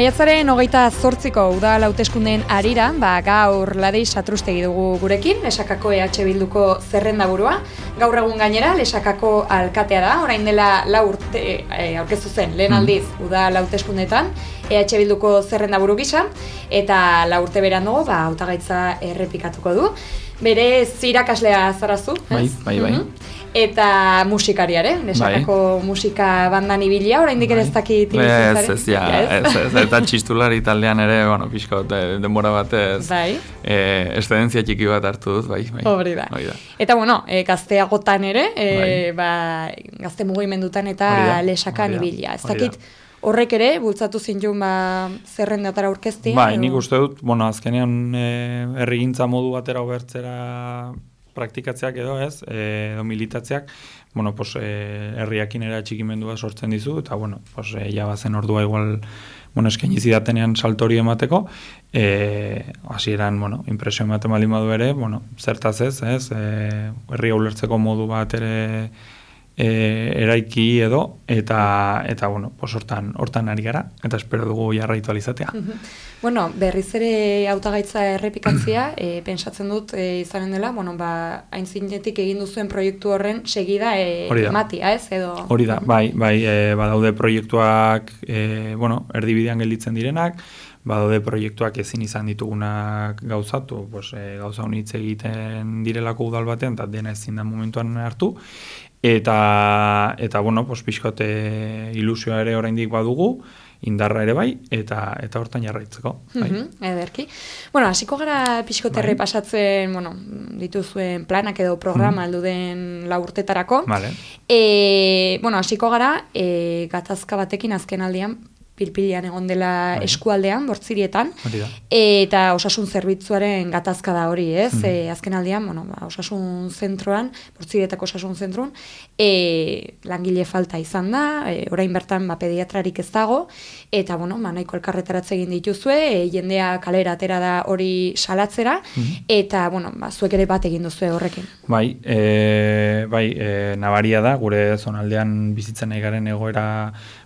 Maiatzaren hogeita zortziko uda lauteskundeen arira, ba, gaur ladei satrustegi dugu gurekin, lesakako EH Bilduko zerrenda burua. Gaur egun gainera, lesakako alkatea da, orain dela la urte, e, aurkeztu zen, lehen mm. aldiz, uda lauteskundetan, EH Bilduko zerrenda buru gisa, eta la urte beran dugu, ba, autagaitza errepikatuko du. Bere zirakaslea zarazu, bai, bai, bai. Mhm eta musikariare, nesakako bai. musika bandan ibilia, oraindik ere ez bai. dakit Ez, ez, ja, ez, ez, eta txistulari taldean ere, bueno, pixko, de, denbora batez, bai. e, estedentzia txiki bat hartu dut, bai, bai. Hori da. Eta, bueno, e, gazteagotan ere, e, bai. ba, gazte mugimendutan eta lesakan ibilia. Ez dakit, Horrek ere, bultzatu zintzun ba, zerrendatara urkeztia? Bai, nik uste dut, bueno, azkenean e, errigintza modu batera obertzera praktikatzeak edo ez, e, edo militatzeak, bueno, pues, e, herriakin era txikimendua sortzen dizu, eta, bueno, pues, e, ja bazen ordua igual, bueno, eskaini zidatenean saltori emateko, e, hasi eran, bueno, impresio ematen bali madu ere, bueno, zertaz ez, ez, e, herria ulertzeko modu bat ere, e, eraiki edo eta eta bueno, pues hortan hortan ari gara eta espero dugu jarraitu alizatea. Bueno, berriz ere hautagaitza errepikatzea, e, pentsatzen dut e, izanen dela, bueno, ba aintzinetik egin duzuen proiektu horren segida e, ematia, ez edo. Hori da, bai, bai, e, badaude proiektuak, e, bueno, erdibidean gelditzen direnak, badaude proiektuak ezin izan ditugunak gauzatu, pues, e, gauza honitz egiten direlako udal batean, eta dena ezin da momentuan hartu, eta eta bueno, pues pixkote ilusioa ere oraindik badugu, indarra ere bai eta eta hortan jarraitzeko, bai. Mm ederki. Bueno, hasiko gara pixkoterre bai. pasatzen, bueno, dituzuen planak edo programa mm aldu den la urtetarako. Vale. Eh, bueno, hasiko gara eh gatazka batekin azken aldian pilpilean egon dela bai. eskualdean, bortzirietan, eta osasun zerbitzuaren gatazka da hori, ez? Mm. E, azken aldean, bueno, ba, osasun zentroan, bortzirietako osasun zentroan, e, langile falta izan da, e, orain bertan ba, pediatrarik ez dago, eta, bueno, ma, nahiko elkarretaratze egin dituzue, e, jendea kalera atera da hori salatzera, mm. eta, bueno, ba, zuek ere bat egin duzue horrekin. Bai, e, bai, e, nabaria da, gure zonaldean bizitzen nahi garen egoera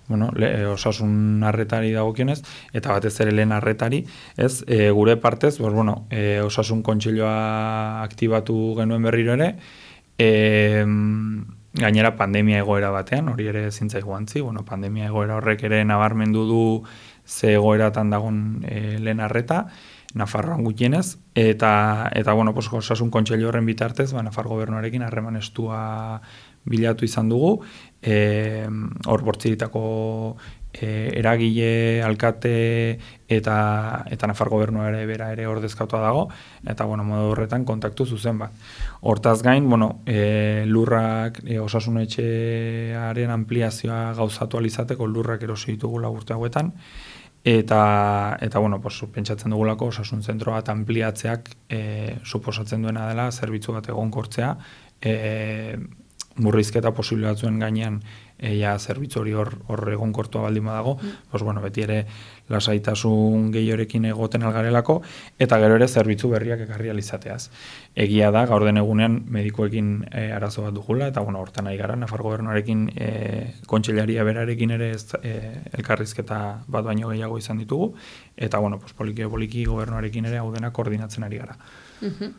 bueno, le, e, osasun arretari dagokionez eta batez ere lehen arretari, ez? E, gure partez, pues, bueno, e, osasun kontseilua aktibatu genuen berriro ere, e, gainera pandemia egoera batean, hori ere zintzai guantzi, bueno, pandemia egoera horrek ere nabarmendu du ze egoeratan dagon e, lehen arreta, Nafarroan gutienez, eta, eta bueno, pues, osasun kontseilu horren bitartez, ba, Nafar gobernuarekin harreman estua bilatu izan dugu, e, hor bortziritako e, eragile, alkate eta eta Nafar gobernua ere bera ere ordezkautua dago. Eta bueno, modu horretan kontaktu zuzen bat. Hortaz gain, bueno, e, lurrak e, osasun etxearen ampliazioa gauzatu alizateko lurrak erosi ditugu lagurte hauetan. Eta eta bueno, pues pentsatzen dugulako osasun zentro bat ampliatzeak e, suposatzen duena dela zerbitzu bat egonkortzea, eh murrizketa posible batzuen gainean eia zerbitzu hori hor hor egonkortua baldin badago, mm. pues bueno, beti ere lasaitasun gehiorekin egoten algarelako eta gero ere zerbitzu berriak ekarri alizateaz. Egia da gaur den egunean medikoekin e, arazo bat dugula eta bueno, hortan nahi gara Nafar gobernuarekin e, kontseilaria berarekin ere ez, e, elkarrizketa bat baino gehiago izan ditugu eta bueno, pues poliki poliki gobernuarekin ere hau dena koordinatzen ari gara. Mm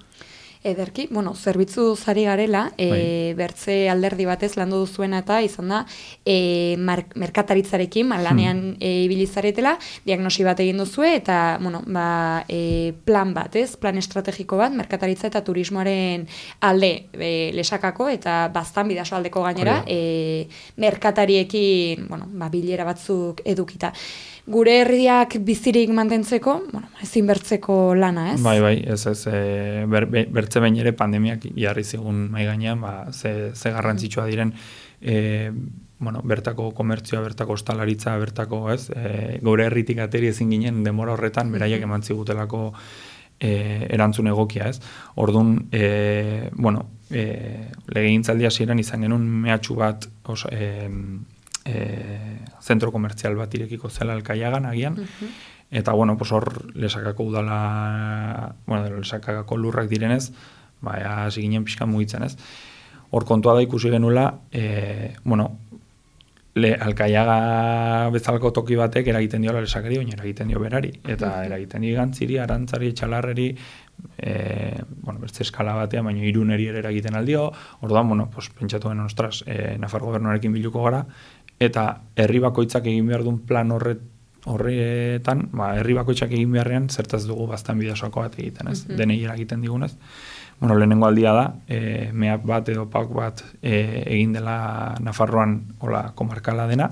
Ederki, bueno, zerbitzu zari garela, e, bai. bertze alderdi batez landu duzuena eta izan da, e, merkataritzarekin, lanean hmm. e, ibilizaretela, diagnosi bat egin duzue, eta, bueno, ba, e, plan bat, ez? Plan estrategiko bat, merkataritza eta turismoaren alde e, lesakako, eta bastan bidaso aldeko gainera, e, merkatariekin, bueno, ba, bilera batzuk edukita gure herriak bizirik mantentzeko, bueno, ezin bertzeko lana, ez? Bai, bai, ez ez, e, ber, bertze bain ere pandemiak jarri zigun mai gainean, ba, ze, ze garrantzitsua diren, e, bueno, bertako komertzioa, bertako ostalaritza, bertako, ez, e, gure herritik ateri ezin ginen demora horretan, beraiek eman zigutelako e, erantzun egokia, ez? Ordun, e, bueno, e, legegintzaldia ziren izan genuen mehatxu bat, oso, e, e, zentro komertzial bat irekiko zela alkaiagan agian, eta bueno, pues hor lesakako udala, bueno, lesakako lurrak direnez, baina hasi ginen pixka mugitzen ez. Hor kontua da ikusi genula, e, bueno, le, alkaiaga bezalko toki batek eragiten diola lesakari, baina eragiten dio berari. Eta eragiten dio gantziri, arantzari, txalarreri, e, bueno, beste eskala batean, baina iruneri ere eragiten aldio, orduan, bueno, pues, pentsatu den, ostras, e, Nafar gobernuarekin biluko gara, eta herri bakoitzak egin behar duen plan horret, horretan, ba, herri bakoitzak egin beharrean, zertaz dugu baztan bideosoako bat egiten, ez? Mm Denei eragiten digunez. Bueno, lehenengo aldia da, e, meap bat edo pauk bat e, egin dela Nafarroan hola komarkala dena,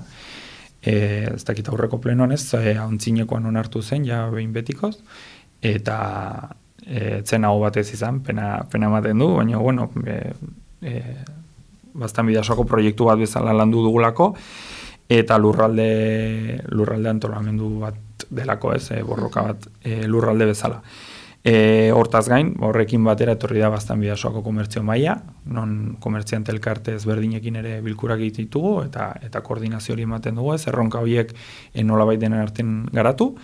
e, ez dakit aurreko plenoan ez, e, hauntzinekoan onartu zen, ja behin betikoz, eta e, zen hau batez izan, pena, pena ematen du, baina, bueno, e, e, bastan bidasoko proiektu bat bezala landu dugulako, eta lurralde, lurralde antolamendu bat delako ez, e, borroka bat e, lurralde bezala. E, hortaz gain, horrekin batera etorri da bastan bidasoako komertzio maila, non komertziante elkarte ezberdinekin ere bilkurak ditugu eta eta koordinazio hori ematen dugu, ez erronka horiek nola denen arten garatu,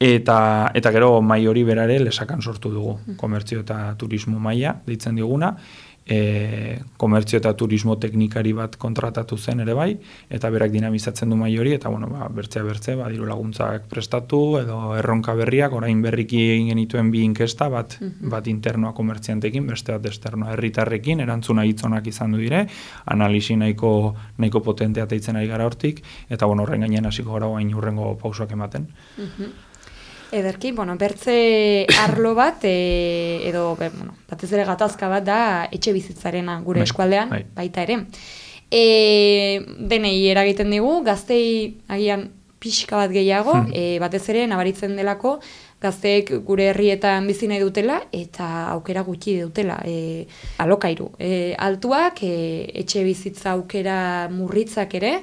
eta, eta gero mai hori berare lesakan sortu dugu, mm. komertzio eta turismo maila, ditzen diguna, e, komertzio eta turismo teknikari bat kontratatu zen ere bai, eta berak dinamizatzen du mai hori, eta bueno, ba, bertzea bertze, ba, diru laguntzak prestatu, edo erronka berriak, orain berriki egin genituen bi inkesta, bat, mhm. bat internoa komertziantekin, beste bat esternoa herritarrekin, erantzuna hitzonak izan du dire, analisi nahiko, nahiko potentea teitzen ari gara hortik, eta bueno, horren gainean hasiko gara guain urrengo pausoak ematen. Mm Ederki, bueno, bertze arlo bat, e, edo, be, bueno, batez ere gatazka bat da etxe bizitzarena gure bai, eskualdean, bai. baita ere. E, denei eragiten digu, gaztei agian pixka bat gehiago, hmm. e, batez ere nabaritzen delako, gazteek gure herrietan bizi nahi dutela eta aukera gutxi dutela e, alokairu. E, altuak, e, etxe bizitza aukera murritzak ere,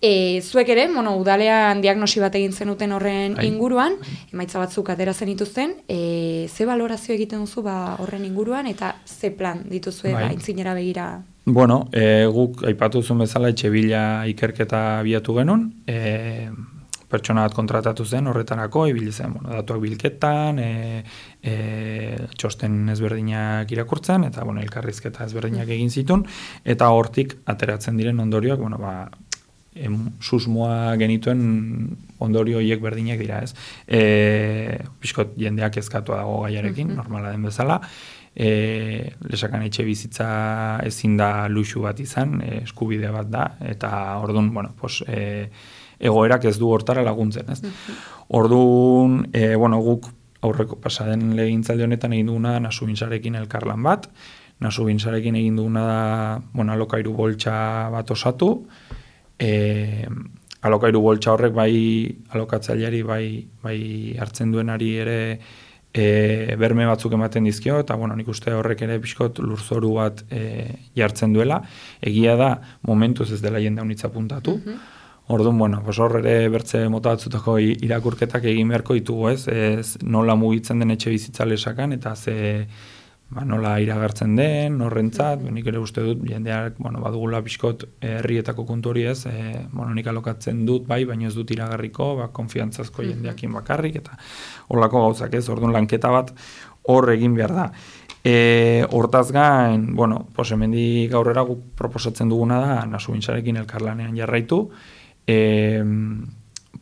E, zuek ere, bueno, udalean diagnosi bat egin zenuten horren Hai. inguruan, emaitza batzuk atera zen ituzten, e, ze valorazio egiten duzu ba, horren inguruan, eta ze plan dituzue bai. ba, begira? Bueno, e, guk aipatu zuen bezala etxe bila ikerketa biatu genuen, e, pertsona bat kontratatu zen horretarako, ibili zen, bueno, datuak bilketan, e, e, txosten ezberdinak irakurtzen, eta bueno, elkarrizketa ezberdinak mm. egin zitun, eta hortik ateratzen diren ondorioak, bueno, ba, em, susmoa genituen ondorio horiek berdinak dira, ez? E, Piskot jendeak ezkatu dago gaiarekin, normala den bezala. E, lesakan etxe bizitza ezin da luxu bat izan, e, eskubide bat da, eta orduan, bueno, pos, e, egoerak ez du hortara laguntzen, ez? Orduan, e, bueno, guk aurreko pasaden legintzalde honetan egin duguna nasu binzarekin elkarlan bat, nasu binzarekin egin duguna da, bueno, alokairu boltsa bat osatu, e, alokairu boltsa horrek bai alokatzaileari bai, bai hartzen duenari ere e, berme batzuk ematen dizkio, eta bueno, nik uste horrek ere pixkot lurzoru bat e, jartzen duela. Egia da, momentuz ez dela jende unitza puntatu. Mm Orduan, bueno, pues hor ere bertze mota batzutako irakurketak egin beharko ditugu ez, ez nola mugitzen den etxe bizitza lesakan, eta ze ba, nola iragartzen den, horrentzat, nik ere uste dut, jendeak, bueno, badugula pixkot herrietako kontu hori ez, e, bueno, nik alokatzen dut, bai, baina ez dut iragarriko, ba, konfiantzazko jendeakin bakarrik, eta horlako gauzak ez, orduan lanketa bat hor egin behar da. E, hortaz gain, bueno, pos, gaurrera guk proposatzen duguna da, nasu elkarlanean jarraitu, e,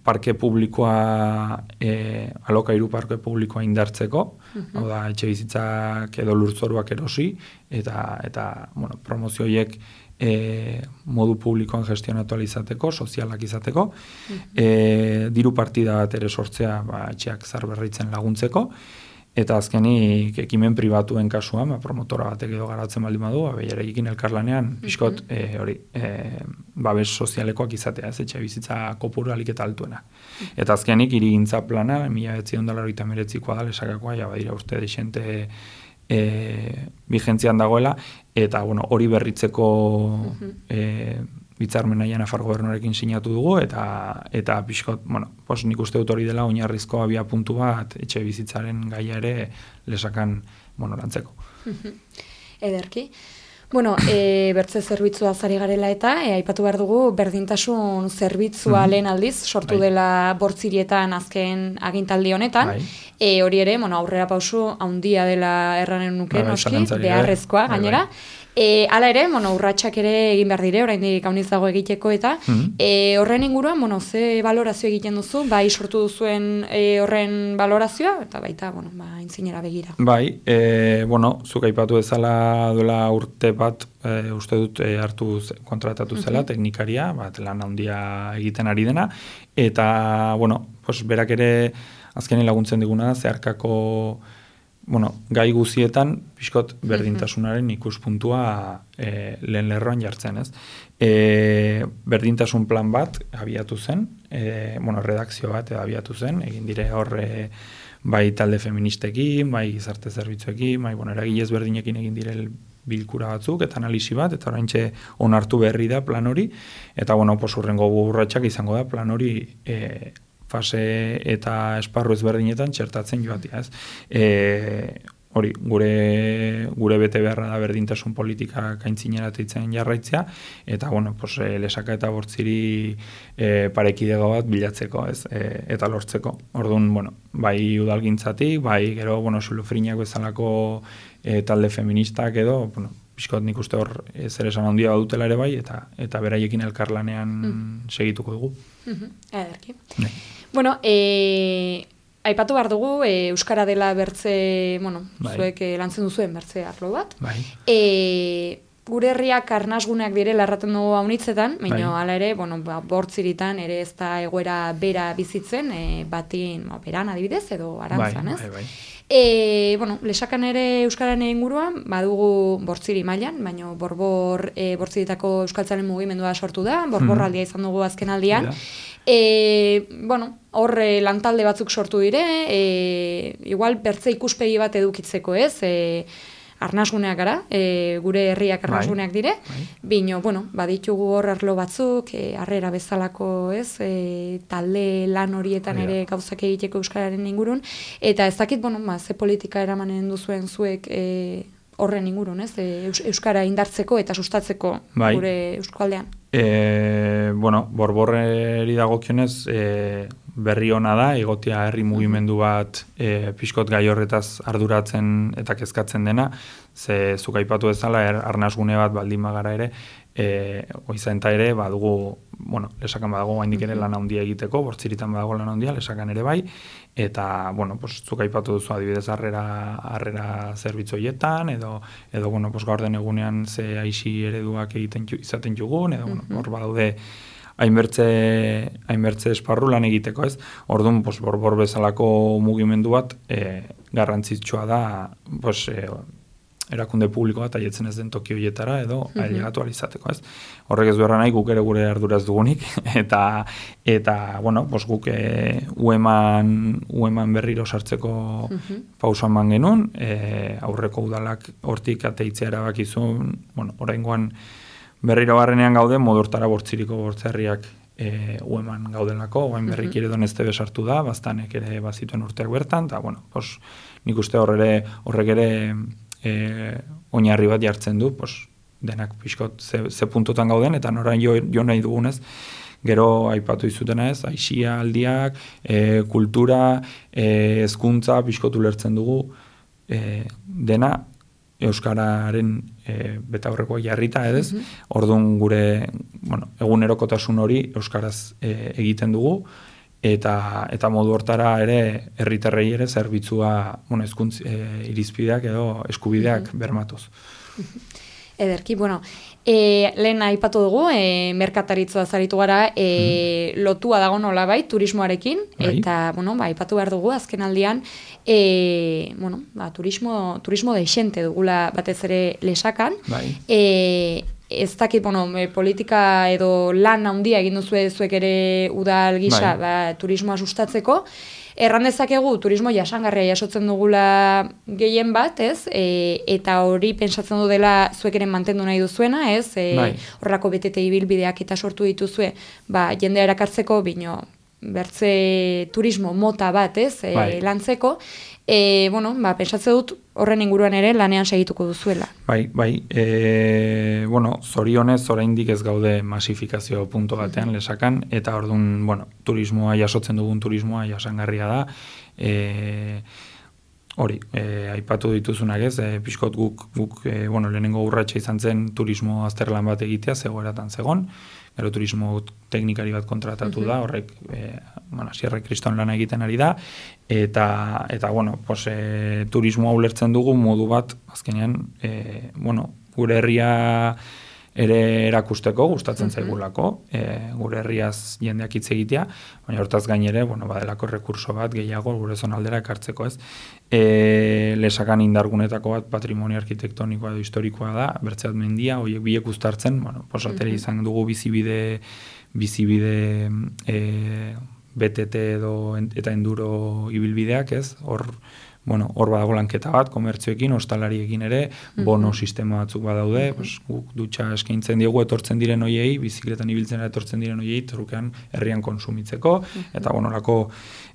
parke publikoa e, alokairu parke publikoa indartzeko, mm hau da etxe bizitzak edo lurtzoruak erosi eta eta bueno, promozioiek e, modu publikoan gestionatu izateko, sozialak izateko, mm diru partida bat ere sortzea ba, etxeak zarberritzen laguntzeko, Eta azkenik ekimen pribatuen kasuan, ba, promotora batek edo garatzen baldin badu, ba, behiarekin elkarlanean, piskot, mm -hmm. hori, e, babes sozialekoak izatea, ez etxe bizitza kopuru alik eta altuena. Eta azkenik, irigintza plana, mila betzi ondala horita meretzikoa da, lesakakoa, ja, badira uste desente e, vigentzian dagoela, eta, bueno, hori berritzeko mm bitzarmen nahian afar gobernorekin sinatu dugu, eta eta pixkot, bueno, pos, nik uste dut hori dela oinarrizko abia puntu bat, etxe bizitzaren gaia ere lesakan, bueno, lantzeko. Ederki. Bueno, e, bertze zerbitzua zari garela eta, e, aipatu behar dugu, berdintasun zerbitzua mm lehen aldiz, sortu bai. dela bortzirietan azken agintaldi honetan, bai. e, hori ere, bueno, aurrera pausu, haundia dela erranen nuke, bai, bai noski, beharrezkoa, bai, gainera, E, ala ere, bueno, urratsak ere egin behar dire, oraindik gauniz dago egiteko eta mm horren inguruan, bueno, ze valorazio egiten duzu, bai sortu duzuen e, horren valorazioa, eta baita, bueno, ba, intzinera begira. Bai, e, bueno, zuk aipatu ezala duela urte bat, e, uste dut e, hartu kontratatu zela, teknikaria, bat lan handia egiten ari dena, eta, bueno, pues, berak ere azkenen laguntzen diguna, zeharkako bueno, gai guzietan pixkot berdintasunaren ikuspuntua e, lehen lerroan jartzen, ez? E, berdintasun plan bat abiatu zen, e, bueno, redakzio bat abiatu zen, egin dire horre bai talde feministekin, bai gizarte zerbitzuekin, bai, bueno, eragilez berdinekin egin dire bilkura batzuk, eta analisi bat, eta oraintxe onartu berri da plan hori, eta, bueno, posurrengo burratxak izango da plan hori e, fase eta esparru ezberdinetan txertatzen joatia, ez? E, hori, gure, gure bete beharra da berdintasun politika kaintzinera teitzen jarraitzea, eta, bueno, pues, e, lesaka eta bortziri e, parekidego bat bilatzeko, ez? E, eta lortzeko. Orduan, bueno, bai udalgintzatik, bai gero, bueno, sulufrinak bezalako e, talde feministak edo, bueno, Biskot nik uste hor zer esan handia dutela ere bai, eta eta beraiekin elkarlanean mm. segituko dugu. Mm -hmm. Bueno, e, aipatu behar dugu, e, Euskara dela bertze, bueno, bai. zuek e, lantzen duzuen bertze arlo bat. Bai. E, gure herriak arnazguneak dire larraten dugu haunitzetan, baina bai. ala ere, bueno, ba, bortziritan ere ez da egoera bera bizitzen, e, batin, ba, beran adibidez, edo arantzan, bai, ez? Bai, bai. E, bueno, lesakan ere Euskararen inguruan, badugu bortziri mailan, baina borbor e, bortziritako Euskaltzaren mugimendua sortu da, borborraldia izan dugu azken aldian. E, bueno, horre lantalde batzuk sortu dire, e, igual bertze ikuspegi bat edukitzeko ez, e, arnasguneak gara, e, gure herriak bai, arnasguneak dire, bai. bino, bueno, baditugu hor arlo batzuk, e, arrera bezalako ez, e, talde lan horietan ere gauzak egiteko euskararen ingurun, eta ez dakit, bueno, ma, ze politika eramanen duzuen zuek e, horren ingurun, ez, e, euskara indartzeko eta sustatzeko bai. gure euskaldean. E, bueno, borborreri dagokionez e, berri ona da, egotia herri mugimendu bat e, pixkot gai horretaz arduratzen eta kezkatzen dena, ze zuk aipatu ezala, er, arnazgune bat baldin magara ere, e, oizaen ere, badugu, bueno, lesakan badago gaindik ere lan handia egiteko, bortziritan badago lan handia, lesakan ere bai, eta, bueno, pues, zuk aipatu duzu adibidez harrera, harrera zerbitzoietan, edo, edo, bueno, pues, gaur den egunean ze aixi ereduak egiten izaten jugun, edo, bueno, hor badaude, hainbertze, hainbertze esparru lan egiteko, ez? Orduan, pues, borbor bezalako mugimendu bat, e, garrantzitsua da, pues, e, erakunde publiko bat aietzen ez den toki horietara edo mm -hmm. ailegatu alizateko, ez? Horrek ez du nahi guk ere gure arduraz dugunik eta eta bueno, pues guk e, ueman, ueman berriro sartzeko mm -hmm. pausa eman genuen, e, aurreko udalak hortik ateitzea erabakizun, bueno, oraingoan berriro barrenean gaude modortara bortziriko bortzerriak e, ueman gaudelako, oain berrik ere donezte besartu da, baztanek ere bazituen urteak bertan, eta bueno, pues, nik uste horre, horrek ere e, oinarri bat jartzen du, pues, denak pixkot ze, ze puntotan gauden, eta norain jo, jo nahi dugunez, gero aipatu izutena ez, aixia aldiak, e, kultura, e, ezkuntza pixkot ulertzen dugu, e, dena Euskararen e, beta horreko jarrita edez, mm orduan gure bueno, egunerokotasun hori Euskaraz e, egiten dugu, eta eta modu hortara ere herritarrei ere zerbitzua, bueno, ezkuntz e, irizpideak edo eskubideak mm bermatuz. Ederki, bueno, e, lehen aipatu dugu, e, merkataritzoa zaritu gara, e, lotua dago nola bai, turismoarekin, bai. eta, bueno, ba, aipatu behar dugu, azken aldian, e, bueno, ba, turismo, turismo deixente dugula batez ere lesakan, bai. e, ez dakit, bueno, politika edo lan handia egin duzu zuek ere udal gisa bai. ba, turismoa sustatzeko. Erran dezakegu turismo jasangarria jasotzen dugula gehien bat, ez? E, eta hori pensatzen du dela zuek ere mantendu nahi duzuena, ez? E, bai. Horrako betete ibilbideak eta sortu dituzue, ba, jendea erakartzeko, bino, bertze turismo mota bat, ez? E, lantzeko. E, bueno, ba, pensatze dut horren inguruan ere lanean segituko duzuela. Bai, bai, e, bueno, zorionez oraindik ez gaude masifikazio punto batean lesakan, eta orduan, bueno, turismoa jasotzen dugun turismoa jasangarria da, e, hori, e, aipatu dituzunak ez, e, pixkot guk, guk e, bueno, lehenengo urratxa izan zen turismo azterlan bat egitea, zegoeratan zegon, gero turismo teknikari bat kontratatu da, horrek, e, bueno, sierra kriston lana egiten ari da, eta, eta bueno, pues, e, turismo hau lertzen dugu modu bat, azkenean, e, bueno, gure herria ere erakusteko gustatzen zaigulako, e, gure herriaz jendeak hitz egitea, baina hortaz gain ere, bueno, badelako rekurso bat gehiago gure zonaldera ekartzeko, ez? E, lesakan indargunetako bat patrimonio arkitektonikoa edo historikoa da, bertzeat mendia, horiek biek ustartzen, bueno, posateri izan dugu bizibide bizibide e, BTT edo eta enduro ibilbideak, ez? Hor bueno, hor badago lanketa bat, komertzioekin, ostalariekin ere, bono sistema batzuk badaude, pues, guk dutxa eskaintzen diegu etortzen diren hoiei, bizikletan ibiltzen etortzen diren hoiei, trukean herrian konsumitzeko, eta bueno, lako,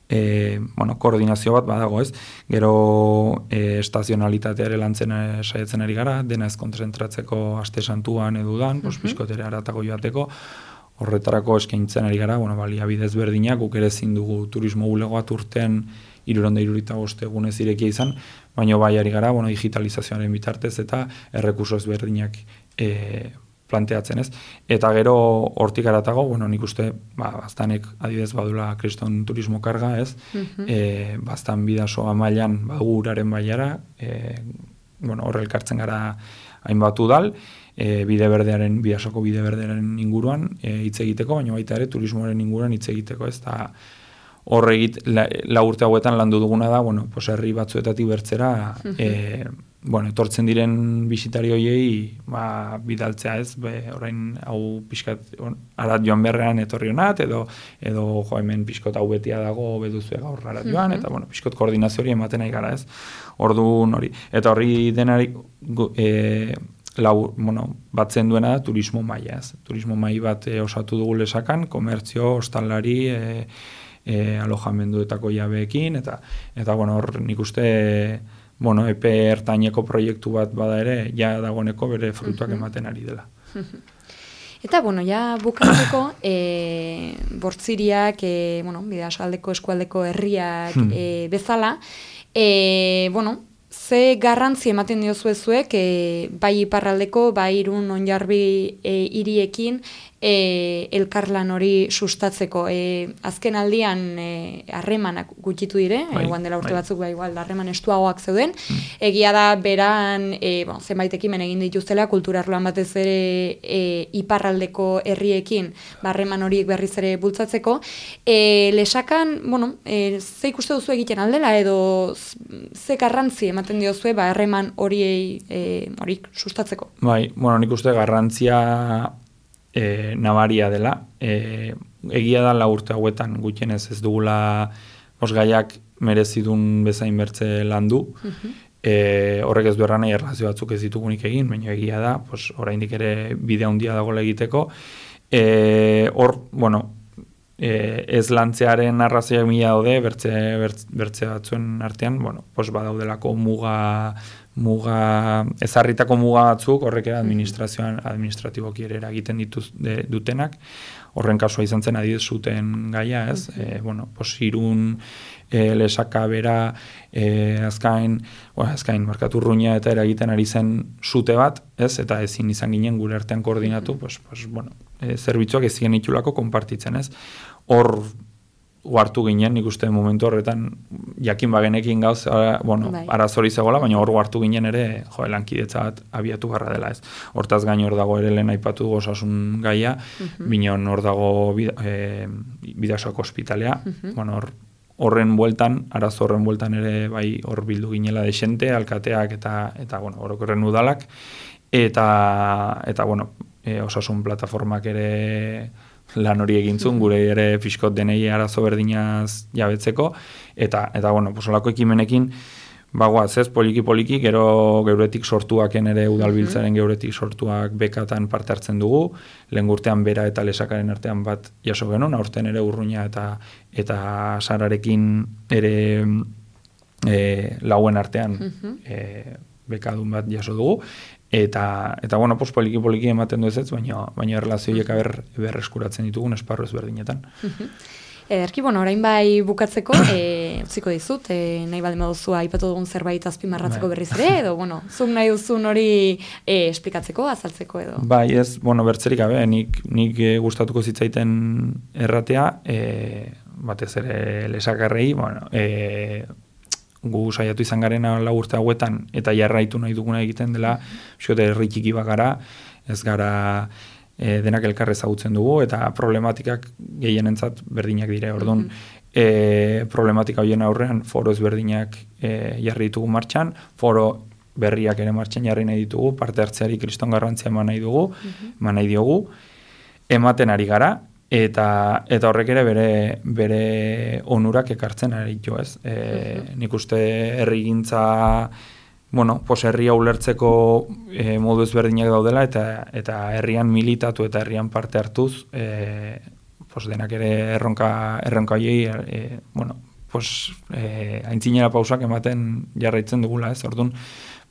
e, bueno, koordinazio bat badago ez, gero e, estazionalitateare lantzen saiatzen ari gara, dena ez kontzentratzeko aste santuan edudan, pues, biskotere aratago joateko, horretarako eskaintzen ari gara, bueno, baliabidez berdinak, guk ere dugu turismo bulegoat urtean iruronda irurita boste irekia izan, baina bai ari gara, bueno, digitalizazioaren bitartez eta errekurso ezberdinak e, planteatzen ez. Eta gero hortik aratago, bueno, nik uste, ba, baztanek adidez badula kriston turismo karga ez, mm -hmm. baztan bidaso amailan baguraren baiara, e, bueno, horre elkartzen gara hainbat udal, e, bide berdearen, bidasoko bide berdearen inguruan hitz egiteko, baina baita ere turismoaren inguruan hitz egiteko ez, eta horre egit, la, la urte hauetan landu duguna da, bueno, pues herri batzuetatik bertzera, e, bueno, etortzen diren bisitari hoiei, ba, bidaltzea ez, be, orain hau pixkat, arat joan berrean etorri honat, edo, edo jo hemen pixkot hau betia dago, beduzue gaur arat joan, eta bueno, pixkot koordinazio hori ematen nahi gara ez, ordu hori, eta horri denari, e, lau, bueno, batzen duena turismo maia ez, turismo mai bat e, osatu dugu lesakan, komertzio, ostalari, e, e, alojamenduetako jabeekin, eta, eta bueno, hor nik uste, bueno, epe ertaineko proiektu bat bada ere, ja dagoeneko bere frutuak ematen ari dela. Eta, bueno, ja bukatzeko, e, bortziriak, e, bueno, bidasaldeko eskualdeko herriak hmm. e, bezala, e, bueno, ze garrantzi ematen diozu zuek, e, bai iparraldeko, bai irun onjarbi e, iriekin, e, elkarlan hori sustatzeko. E, azken aldian e, harremanak gutxitu dire, bai, e, dela urte bai. batzuk bai, igual, harreman estuagoak zeuden. Mm. Egia da, beran, e, bon, zenbait ekimen egin dituztela, kulturarloan batez ere e, iparraldeko herriekin ba, harreman horiek berriz ere bultzatzeko. E, lesakan, bueno, e, ze ikuste duzu egiten aldela, edo ze garrantzi ematen diozue, ba, harreman horiei e, hori sustatzeko? Bai, bueno, nik uste garrantzia e, nabaria dela. E, egia da la urte hauetan gutxienez ez dugula osgaiak merezidun bezain bertze landu. Mm e, horrek ez du erran errazio batzuk ez ditugunik egin, baina egia da, pues, oraindik ere bidea handia dago egiteko. E, hor, bueno, e, ez lantzearen arrazioak mila daude, bertze, bertze, batzuen artean, bueno, pues, badaudelako muga muga, ezarritako muga batzuk, horrek era administrazioan, administratiboki ere eragiten dituz de, dutenak, horren kasua izan zen adidez zuten gaia, ez? E, bueno, posirun, e, lesaka bera, e, azkain, o, azkain, markatu ruina eta eragiten ari zen zute bat, ez? Eta ezin izan ginen gure artean koordinatu, pues, pues, bueno, e, zerbitzuak ez ziren konpartitzen, ez? Hor, uartu ginen, nik uste momentu horretan, jakin bagenekin gauz, ara, bueno, bai. arazori zegoela, baina hor uartu ginen ere, jo, lankidetza abiatu garra dela ez. Hortaz gain hor dago ere lehen aipatu gozasun gaia, uh -huh. hor dago bid, e, ospitalea, bueno, hor, horren bueltan, araz horren bueltan ere bai hor bildu ginela desente, alkateak eta, eta bueno, orokorren udalak, eta, eta bueno, e, osasun plataformak ere lan hori egintzun, gure ere fiskot denei arazo berdinaz jabetzeko, eta, eta bueno, posolako ekimenekin, bagoaz ez, poliki-poliki, gero geuretik sortuaken ere udalbiltzaren geuretik sortuak bekatan parte hartzen dugu, lehen gurtean bera eta lesakaren artean bat jaso genuen, aurten ere urruina eta eta sararekin ere e, lauen artean e, bekadun bat jaso dugu, eta eta bueno, pues poliki poliki ematen du ez, baina baina erlazioiek aber berreskuratzen ditugun esparru ezberdinetan. Ederki, bueno, orain bai bukatzeko, e, utziko dizut, e, nahi baldin baduzu aipatu dugun zerbait azpimarratzeko Bai. berriz ere, edo, bueno, zuk nahi duzun hori e, esplikatzeko, azaltzeko edo. Bai, ez, bueno, bertzerik gabe, nik, nik eh, gustatuko zitzaiten erratea, e, batez ere lesakarrei, bueno, e, gu saiatu izan garen lau urte hauetan, eta jarraitu nahi duguna egiten dela, xiote herri txiki bagara, ez gara e, denak elkar ezagutzen dugu, eta problematikak gehienentzat berdinak dire, orduan, e, problematika horien aurrean foro ezberdinak e, jarri ditugu martxan, foro berriak ere martxan jarri nahi ditugu, parte hartzeari kriston garrantzia eman nahi dugu, eman nahi diogu, ematen ari gara, eta eta horrek ere bere bere onurak ekartzen ari jo, ez? E, nik uste herrigintza bueno, pos herria ulertzeko e, modu ezberdinak daudela eta eta herrian militatu eta herrian parte hartuz, e, pos denak ere erronka erronka hoiei e, bueno, pues eh aintzinera pausak ematen jarraitzen dugula, ez? Ordun,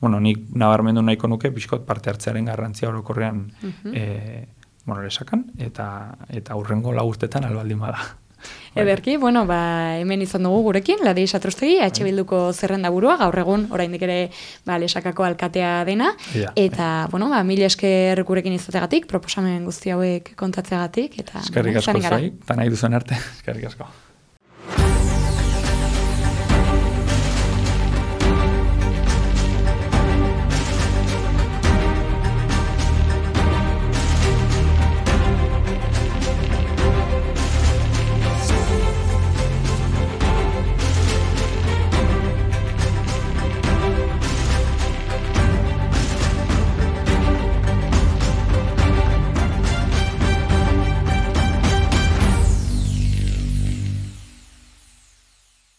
bueno, nik nabarmendu nahiko nuke pixkot parte hartzearen garrantzia orokorrean eh bueno, lesakan eta eta aurrengo lau urtetan albaldin bada. Ederki, bueno, ba, hemen izan dugu gurekin, Ladei Satrostegi, Bai. H Bilduko zerrenda burua, gaur egun, oraindik ere, ba, lesakako alkatea dena, Ja. eta, bueno, ba, mil esker gurekin izategatik, proposamen guzti hauek kontatzeagatik, eta, Eskerrik asko zuei, eta nahi duzen arte, eskerrik asko.